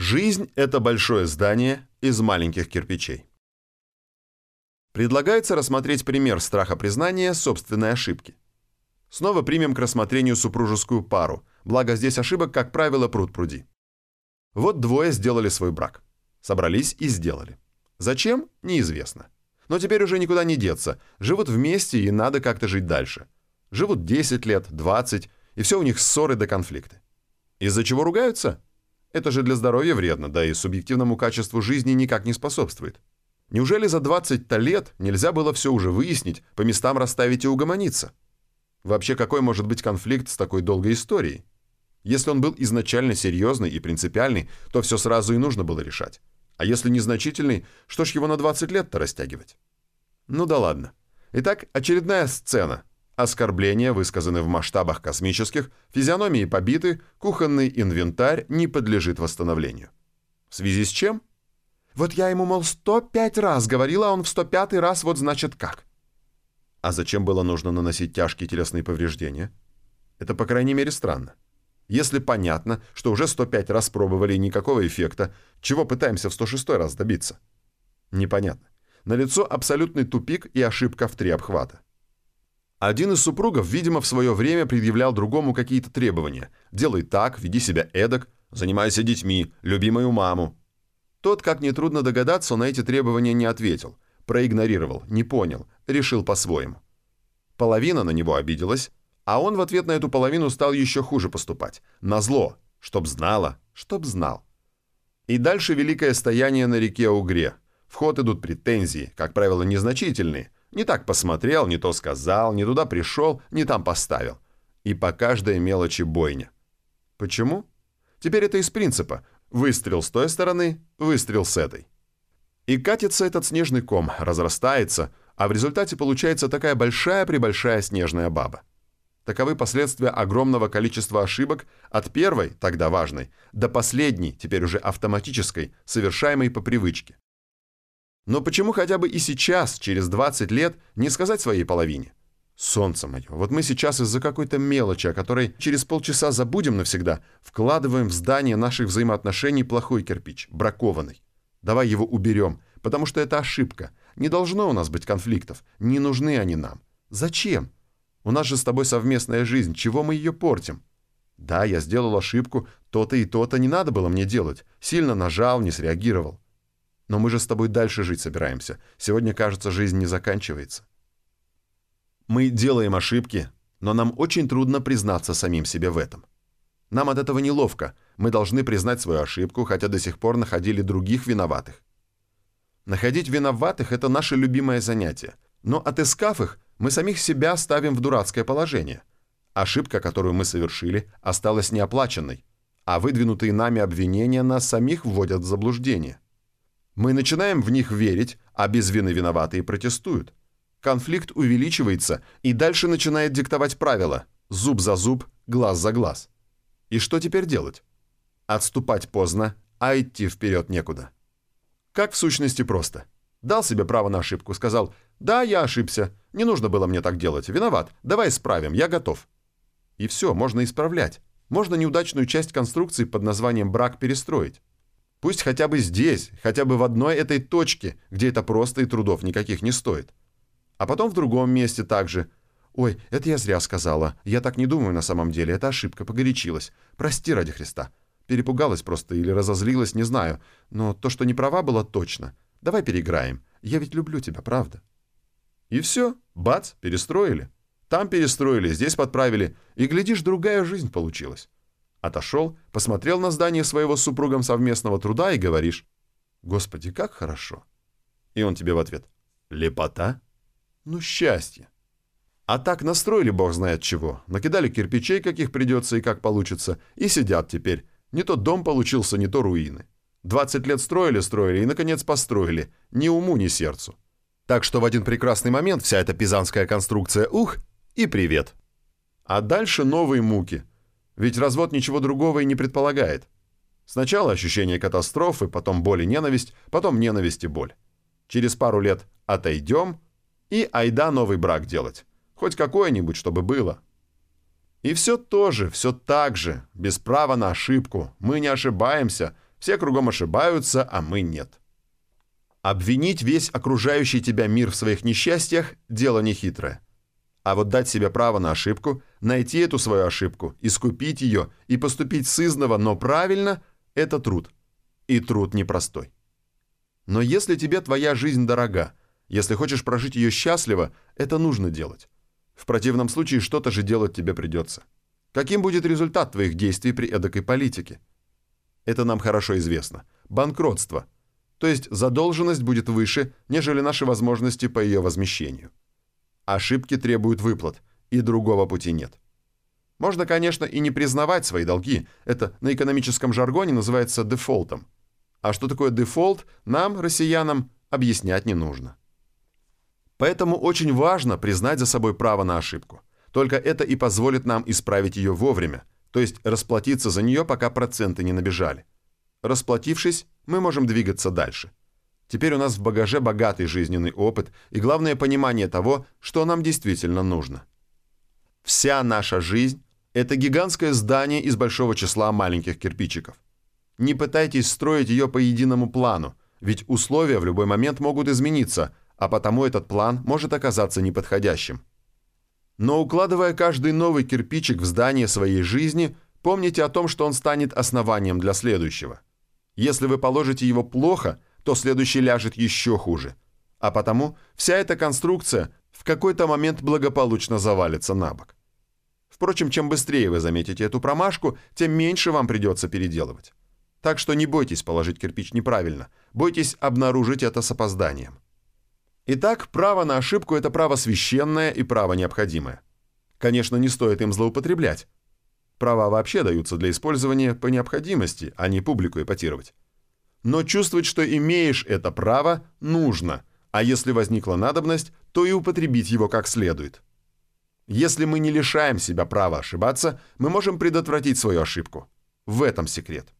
Жизнь – это большое здание из маленьких кирпичей. Предлагается рассмотреть пример страха признания собственной ошибки. Снова примем к рассмотрению супружескую пару, благо здесь ошибок, как правило, пруд пруди. Вот двое сделали свой брак. Собрались и сделали. Зачем? Неизвестно. Но теперь уже никуда не деться. Живут вместе и надо как-то жить дальше. Живут 10 лет, 20, и все у них ссоры до конфликты. Из-за чего ругаются? Это же для здоровья вредно, да и субъективному качеству жизни никак не способствует. Неужели за 20-то лет нельзя было все уже выяснить, по местам расставить и угомониться? Вообще, какой может быть конфликт с такой долгой историей? Если он был изначально серьезный и принципиальный, то все сразу и нужно было решать. А если незначительный, что ж его на 20 лет-то растягивать? Ну да ладно. Итак, очередная сцена. Оскорбления высказаны в масштабах космических, физиономии побиты, кухонный инвентарь не подлежит восстановлению. В связи с чем? Вот я ему, мол, 105 раз говорила, а он в 105 раз вот значит как. А зачем было нужно наносить тяжкие телесные повреждения? Это, по крайней мере, странно. Если понятно, что уже 105 раз пробовали никакого эффекта, чего пытаемся в 106 раз добиться? Непонятно. Налицо абсолютный тупик и ошибка в три обхвата. Один из супругов, видимо, в свое время предъявлял другому какие-то требования. «Делай так, веди себя эдак, занимайся детьми, люби мою маму». Тот, как нетрудно догадаться, на эти требования не ответил, проигнорировал, не понял, решил по-своему. Половина на него обиделась, а он в ответ на эту половину стал еще хуже поступать. Назло, чтоб знала, чтоб знал. И дальше великое стояние на реке Угре. В ход идут претензии, как правило, незначительные – не так посмотрел, не то сказал, не туда пришел, не там поставил. И по каждой мелочи бойня. Почему? Теперь это из принципа. Выстрел с той стороны, выстрел с этой. И катится этот снежный ком, разрастается, а в результате получается такая большая-пребольшая снежная баба. Таковы последствия огромного количества ошибок от первой, тогда важной, до последней, теперь уже автоматической, совершаемой по привычке. Но почему хотя бы и сейчас, через 20 лет, не сказать своей половине? Солнце мое, вот мы сейчас из-за какой-то мелочи, о которой через полчаса забудем навсегда, вкладываем в здание наших взаимоотношений плохой кирпич, бракованный. Давай его уберем, потому что это ошибка. Не должно у нас быть конфликтов, не нужны они нам. Зачем? У нас же с тобой совместная жизнь, чего мы ее портим? Да, я сделал ошибку, то-то и то-то не надо было мне делать. Сильно нажал, не среагировал. Но мы же с тобой дальше жить собираемся. Сегодня, кажется, жизнь не заканчивается. Мы делаем ошибки, но нам очень трудно признаться самим себе в этом. Нам от этого неловко. Мы должны признать свою ошибку, хотя до сих пор находили других виноватых. Находить виноватых – это наше любимое занятие. Но отыскав их, мы самих себя ставим в дурацкое положение. Ошибка, которую мы совершили, осталась неоплаченной, а выдвинутые нами обвинения нас самих вводят в заблуждение. Мы начинаем в них верить, а без вины виноватые протестуют. Конфликт увеличивается и дальше начинает диктовать правила «зуб за зуб, глаз за глаз». И что теперь делать? Отступать поздно, а идти вперед некуда. Как в сущности просто. Дал себе право на ошибку, сказал «Да, я ошибся, не нужно было мне так делать, виноват, давай исправим, я готов». И все, можно исправлять. Можно неудачную часть конструкции под названием «брак» перестроить. Пусть хотя бы здесь, хотя бы в одной этой точке, где это просто и трудов никаких не стоит. А потом в другом месте также. «Ой, это я зря сказала. Я так не думаю на самом деле. Это ошибка, погорячилась. Прости ради Христа. Перепугалась просто или разозлилась, не знаю. Но то, что не права, было точно. Давай переиграем. Я ведь люблю тебя, правда?» И все. Бац, перестроили. Там перестроили, здесь подправили. И, глядишь, другая жизнь получилась. Отошел, посмотрел на здание своего с супругом совместного труда и говоришь, «Господи, как хорошо!» И он тебе в ответ, «Лепота? Ну, счастье!» А так настроили бог знает чего, накидали кирпичей, каких придется и как получится, и сидят теперь. Не то дом получился, не то руины. 20 лет строили-строили и, наконец, построили. Ни уму, ни сердцу. Так что в один прекрасный момент вся эта пизанская конструкция ух и привет. А дальше новые муки – ведь развод ничего другого и не предполагает. Сначала ощущение катастрофы, потом боль и ненависть, потом ненависть и боль. Через пару лет отойдем и айда новый брак делать. Хоть какое-нибудь, чтобы было. И все тоже, все так же, без права на ошибку. Мы не ошибаемся, все кругом ошибаются, а мы нет. Обвинить весь окружающий тебя мир в своих несчастьях – дело нехитрое. А вот дать себе право на ошибку, найти эту свою ошибку, искупить ее и поступить сызново, но правильно – это труд. И труд непростой. Но если тебе твоя жизнь дорога, если хочешь прожить ее счастливо, это нужно делать. В противном случае что-то же делать тебе придется. Каким будет результат твоих действий при эдакой политике? Это нам хорошо известно. Банкротство – то есть задолженность будет выше, нежели наши возможности по ее возмещению. Ошибки требуют выплат, и другого пути нет. Можно, конечно, и не признавать свои долги, это на экономическом жаргоне называется дефолтом. А что такое дефолт, нам, россиянам, объяснять не нужно. Поэтому очень важно признать за собой право на ошибку. Только это и позволит нам исправить ее вовремя, то есть расплатиться за нее, пока проценты не набежали. Расплатившись, мы можем двигаться дальше. Теперь у нас в багаже богатый жизненный опыт и главное понимание того, что нам действительно нужно. Вся наша жизнь – это гигантское здание из большого числа маленьких кирпичиков. Не пытайтесь строить ее по единому плану, ведь условия в любой момент могут измениться, а потому этот план может оказаться неподходящим. Но укладывая каждый новый кирпичик в здание своей жизни, помните о том, что он станет основанием для следующего – если вы положите его плохо, то следующий ляжет еще хуже. А потому вся эта конструкция в какой-то момент благополучно завалится на бок. Впрочем, чем быстрее вы заметите эту промашку, тем меньше вам придется переделывать. Так что не бойтесь положить кирпич неправильно, бойтесь обнаружить это с опозданием. Итак, право на ошибку – это право священное и право необходимое. Конечно, не стоит им злоупотреблять. Права вообще даются для использования по необходимости, а не публику эпатировать. Но чувствовать, что имеешь это право, нужно, а если возникла надобность, то и употребить его как следует. Если мы не лишаем себя права ошибаться, мы можем предотвратить свою ошибку. В этом секрет.